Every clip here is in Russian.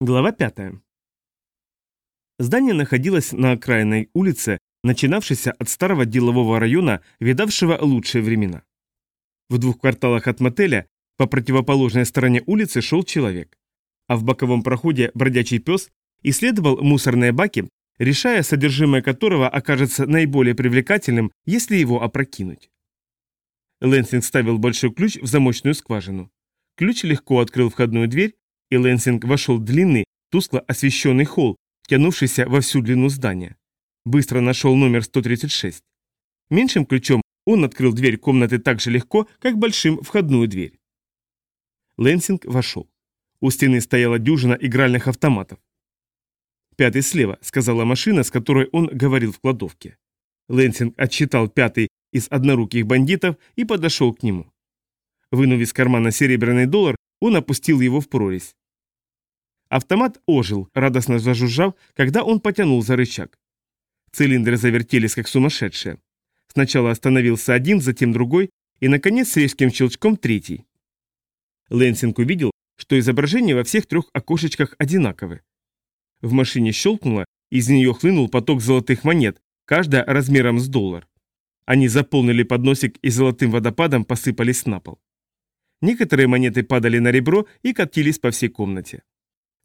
Глава 5. Здание находилось на окраинной улице, начинавшейся от старого делового района, видавшего лучшие времена. В двух кварталах от мотеля по противоположной стороне улицы шел человек, а в боковом проходе бродячий пес исследовал мусорные баки, решая, содержимое которого окажется наиболее привлекательным, если его опрокинуть. Лэнсинг ставил большой ключ в замочную скважину. Ключ легко открыл входную дверь, и Лэнсинг вошел в длинный, тускло освещенный холл, тянувшийся во всю длину здания. Быстро нашел номер 136. Меньшим ключом он открыл дверь комнаты так же легко, как большим входную дверь. Лэнсинг вошел. У стены стояла дюжина игральных автоматов. «Пятый слева», — сказала машина, с которой он говорил в кладовке. Лэнсинг отсчитал пятый из одноруких бандитов и подошел к нему. Вынув из кармана серебряный доллар, он опустил его в прорезь. Автомат ожил, радостно зажужжав, когда он потянул за рычаг. Цилиндры завертелись, как сумасшедшие. Сначала остановился один, затем другой, и, наконец, с резким щелчком третий. Лэнсинг увидел, что изображения во всех трех окошечках одинаковы. В машине щелкнуло, из нее хлынул поток золотых монет, каждая размером с доллар. Они заполнили подносик и золотым водопадом посыпались на пол. Некоторые монеты падали на ребро и катились по всей комнате.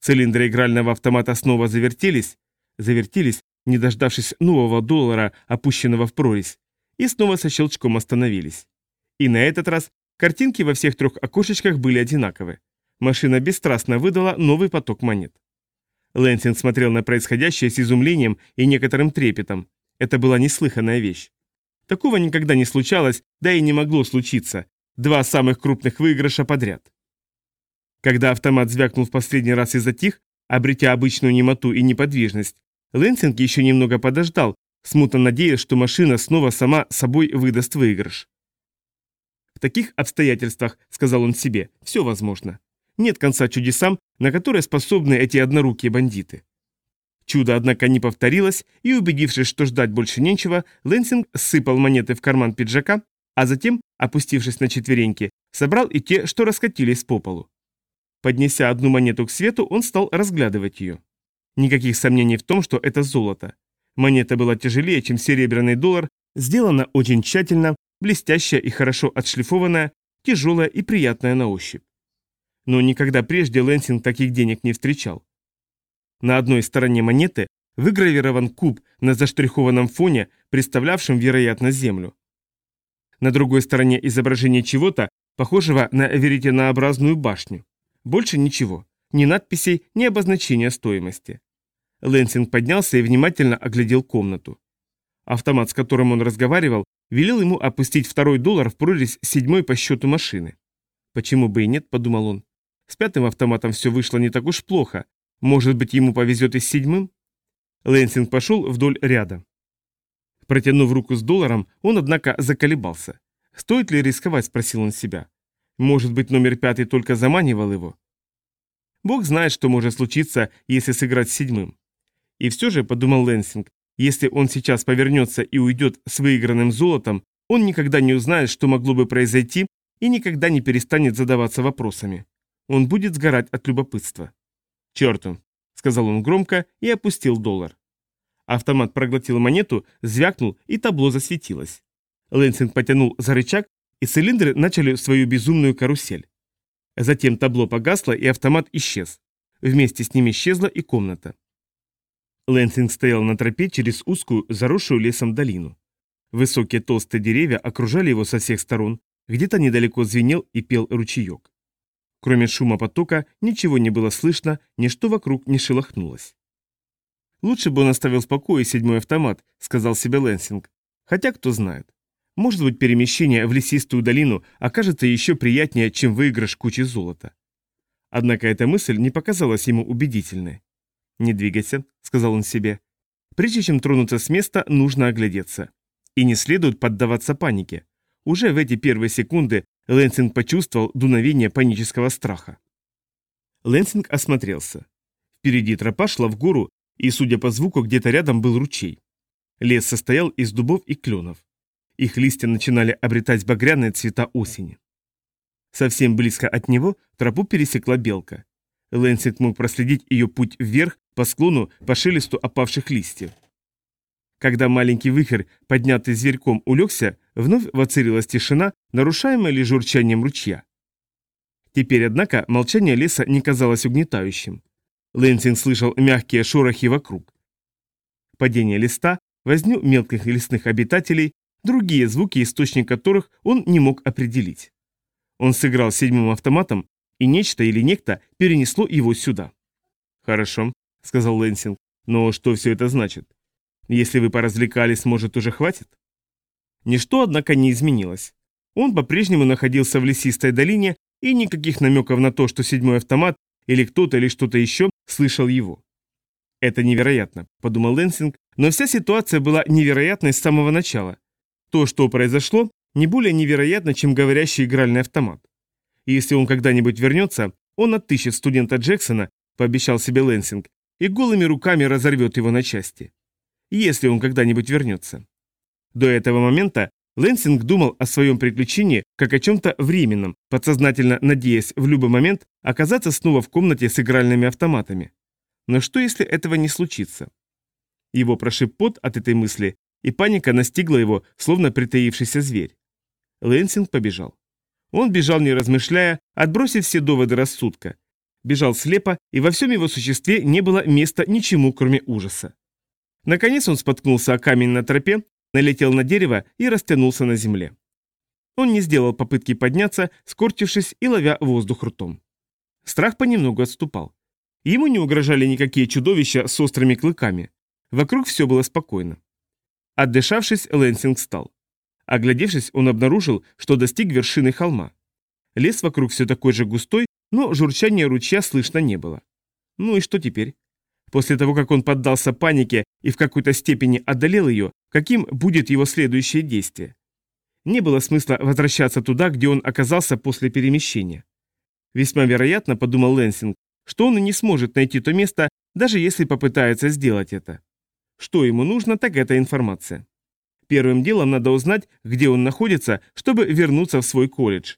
Цилиндры игрального автомата снова завертелись, завертелись, не дождавшись нового доллара, опущенного в прорезь, и снова со щелчком остановились. И на этот раз картинки во всех трех окошечках были одинаковы. Машина бесстрастно выдала новый поток монет. Лэнсинг смотрел на происходящее с изумлением и некоторым трепетом. Это была неслыханная вещь. Такого никогда не случалось, да и не могло случиться, Два самых крупных выигрыша подряд. Когда автомат звякнул в последний раз и затих, обретя обычную немоту и неподвижность, Лэнсинг еще немного подождал, смутно надеясь, что машина снова сама собой выдаст выигрыш. «В таких обстоятельствах, — сказал он себе, — все возможно. Нет конца чудесам, на которые способны эти однорукие бандиты». Чудо, однако, не повторилось, и, убедившись, что ждать больше нечего, Лэнсинг сыпал монеты в карман пиджака а затем, опустившись на четвереньки, собрал и те, что раскатились по полу. Поднеся одну монету к свету, он стал разглядывать ее. Никаких сомнений в том, что это золото. Монета была тяжелее, чем серебряный доллар, сделана очень тщательно, блестящая и хорошо отшлифованная, тяжелая и приятная на ощупь. Но никогда прежде Лэнсинг таких денег не встречал. На одной стороне монеты выгравирован куб на заштрихованном фоне, представлявшем, вероятно, Землю. На другой стороне изображение чего-то, похожего на веретенообразную башню. Больше ничего. Ни надписей, ни обозначения стоимости. Лэнсинг поднялся и внимательно оглядел комнату. Автомат, с которым он разговаривал, велел ему опустить второй доллар в прорезь седьмой по счету машины. «Почему бы и нет?» – подумал он. «С пятым автоматом все вышло не так уж плохо. Может быть, ему повезет и с седьмым?» Лэнсинг пошел вдоль ряда. Протянув руку с долларом, он, однако, заколебался. «Стоит ли рисковать?» – спросил он себя. «Может быть, номер пятый только заманивал его?» Бог знает, что может случиться, если сыграть с седьмым. И все же, подумал Лэнсинг, если он сейчас повернется и уйдет с выигранным золотом, он никогда не узнает, что могло бы произойти, и никогда не перестанет задаваться вопросами. Он будет сгорать от любопытства. «Черту!» – сказал он громко и опустил доллар. Автомат проглотил монету, звякнул, и табло засветилось. Лэнсинг потянул за рычаг, и цилиндры начали свою безумную карусель. Затем табло погасло, и автомат исчез. Вместе с ним исчезла и комната. Лэнсинг стоял на тропе через узкую, заросшую лесом долину. Высокие толстые деревья окружали его со всех сторон, где-то недалеко звенел и пел ручеек. Кроме шума потока ничего не было слышно, ничто вокруг не шелохнулось. Лучше бы он оставил в покое седьмой автомат, сказал себе Лэнсинг. Хотя кто знает. Может быть, перемещение в лесистую долину окажется еще приятнее, чем выигрыш кучи золота. Однако эта мысль не показалась ему убедительной. «Не двигайся», — сказал он себе. «Прежде чем тронуться с места, нужно оглядеться. И не следует поддаваться панике. Уже в эти первые секунды Лэнсинг почувствовал дуновение панического страха. Лэнсинг осмотрелся. Впереди тропа шла в гору, и, судя по звуку, где-то рядом был ручей. Лес состоял из дубов и кленов. Их листья начинали обретать багряные цвета осени. Совсем близко от него тропу пересекла белка. Лэнсинг мог проследить ее путь вверх по склону по шелесту опавших листьев. Когда маленький вихрь, поднятый зверьком, улегся, вновь воцарилась тишина, нарушаемая лишь журчанием ручья. Теперь, однако, молчание леса не казалось угнетающим. Лэнсинг слышал мягкие шорохи вокруг. Падение листа, возню мелких лесных обитателей, другие звуки, источник которых он не мог определить. Он сыграл седьмым автоматом, и нечто или некто перенесло его сюда. «Хорошо», — сказал Лэнсинг, — «но что все это значит? Если вы поразвлекались, может, уже хватит?» Ничто, однако, не изменилось. Он по-прежнему находился в лесистой долине, и никаких намеков на то, что седьмой автомат или кто-то или что-то еще слышал его. «Это невероятно», — подумал Лэнсинг, но вся ситуация была невероятной с самого начала. То, что произошло, не более невероятно, чем говорящий игральный автомат. И если он когда-нибудь вернется, он отыщет студента Джексона, пообещал себе Лэнсинг, и голыми руками разорвет его на части. Если он когда-нибудь вернется. До этого момента Лэнсинг думал о своем приключении как о чем-то временном, подсознательно надеясь в любой момент оказаться снова в комнате с игральными автоматами. Но что, если этого не случится? Его прошиб пот от этой мысли, и паника настигла его, словно притаившийся зверь. Лэнсинг побежал. Он бежал не размышляя, отбросив все доводы рассудка. Бежал слепо, и во всем его существе не было места ничему, кроме ужаса. Наконец он споткнулся о камень на тропе, налетел на дерево и растянулся на земле. Он не сделал попытки подняться, скорчившись и ловя воздух ртом. Страх понемногу отступал. Ему не угрожали никакие чудовища с острыми клыками. Вокруг все было спокойно. Отдышавшись, Лэнсинг встал. Оглядевшись, он обнаружил, что достиг вершины холма. Лес вокруг все такой же густой, но журчания ручья слышно не было. Ну и что теперь? После того, как он поддался панике и в какой-то степени одолел ее, каким будет его следующее действие? Не было смысла возвращаться туда, где он оказался после перемещения. Весьма вероятно, подумал Лэнсинг, что он и не сможет найти то место, даже если попытается сделать это. Что ему нужно, так это информация. Первым делом надо узнать, где он находится, чтобы вернуться в свой колледж.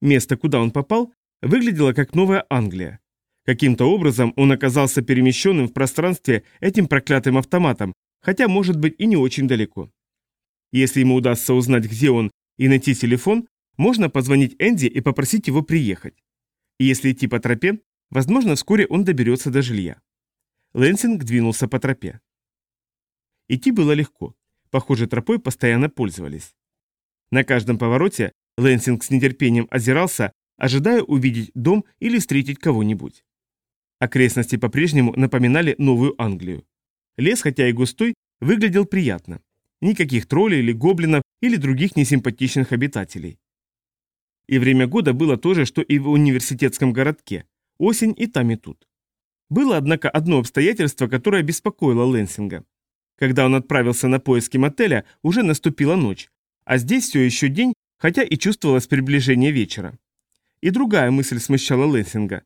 Место, куда он попал, выглядело как Новая Англия. Каким-то образом он оказался перемещенным в пространстве этим проклятым автоматом, хотя, может быть, и не очень далеко. Если ему удастся узнать, где он, и найти телефон, можно позвонить Энди и попросить его приехать. И если идти по тропе, возможно, вскоре он доберется до жилья. Лэнсинг двинулся по тропе. Идти было легко. Похоже, тропой постоянно пользовались. На каждом повороте Лэнсинг с нетерпением озирался, ожидая увидеть дом или встретить кого-нибудь. Окрестности по-прежнему напоминали Новую Англию. Лес, хотя и густой, выглядел приятно. Никаких троллей или гоблинов или других несимпатичных обитателей. И время года было то же, что и в университетском городке. Осень и там, и тут. Было, однако, одно обстоятельство, которое беспокоило Лэнсинга. Когда он отправился на поиски мотеля, уже наступила ночь, а здесь все еще день, хотя и чувствовалось приближение вечера. И другая мысль смущала Лэнсинга.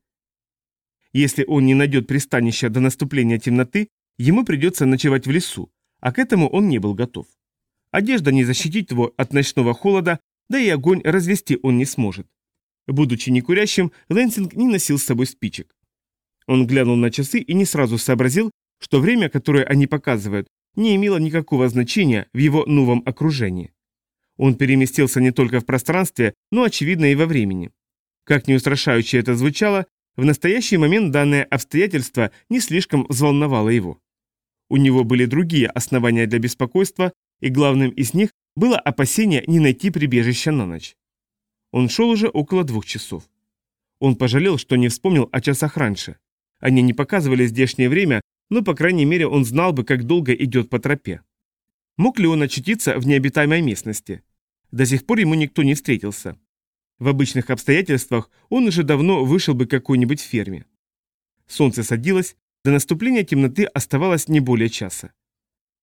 Если он не найдет пристанища до наступления темноты, ему придется ночевать в лесу, а к этому он не был готов. Одежда не защитит его от ночного холода, да и огонь развести он не сможет. Будучи некурящим, Лэнсинг не носил с собой спичек. Он глянул на часы и не сразу сообразил, что время, которое они показывают, не имело никакого значения в его новом окружении. Он переместился не только в пространстве, но, очевидно, и во времени. Как не устрашающе это звучало, в настоящий момент данное обстоятельство не слишком взволновало его. У него были другие основания для беспокойства, и главным из них было опасение не найти прибежище на ночь. Он шел уже около двух часов. Он пожалел, что не вспомнил о часах раньше. Они не показывали здешнее время, но, по крайней мере, он знал бы, как долго идет по тропе. Мог ли он очутиться в необитаемой местности? До сих пор ему никто не встретился. В обычных обстоятельствах он уже давно вышел бы к какой-нибудь ферме. Солнце садилось, до наступления темноты оставалось не более часа.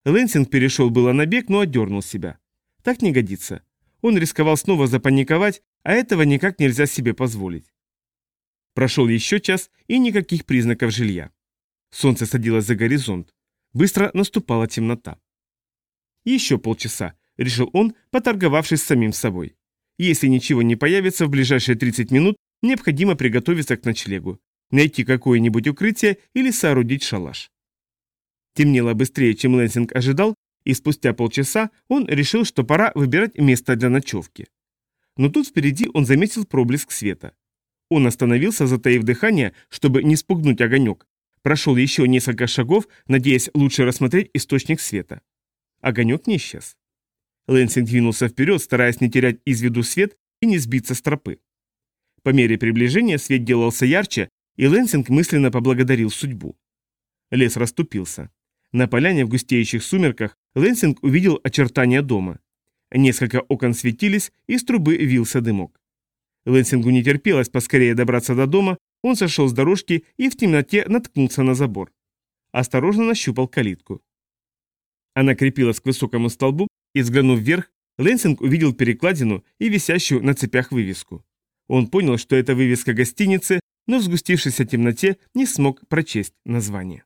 Лэнсинг перешел было на бег, но отдернул себя. Так не годится. Он рисковал снова запаниковать, а этого никак нельзя себе позволить. Прошел еще час и никаких признаков жилья. Солнце садилось за горизонт. Быстро наступала темнота. Еще полчаса, решил он, поторговавшись с самим собой. Если ничего не появится в ближайшие 30 минут, необходимо приготовиться к ночлегу. найти какое-нибудь укрытие или соорудить шалаш. Темнело быстрее, чем Лэнсинг ожидал, и спустя полчаса он решил, что пора выбирать место для ночевки. Но тут впереди он заметил проблеск света. Он остановился, затаив дыхание, чтобы не спугнуть огонек. Прошел еще несколько шагов, надеясь лучше рассмотреть источник света. Огонек не исчез. Лэнсинг двинулся вперед, стараясь не терять из виду свет и не сбиться с тропы. По мере приближения свет делался ярче, и Лэнсинг мысленно поблагодарил судьбу. Лес расступился. На поляне в густеющих сумерках Лэнсинг увидел очертания дома. Несколько окон светились, из трубы вился дымок. Лэнсингу не терпелось поскорее добраться до дома, он сошел с дорожки и в темноте наткнулся на забор. Осторожно нащупал калитку. Она крепилась к высокому столбу, и, взглянув вверх, Лэнсинг увидел перекладину и висящую на цепях вывеску. Он понял, что это вывеска гостиницы, но в сгустившейся темноте не смог прочесть название.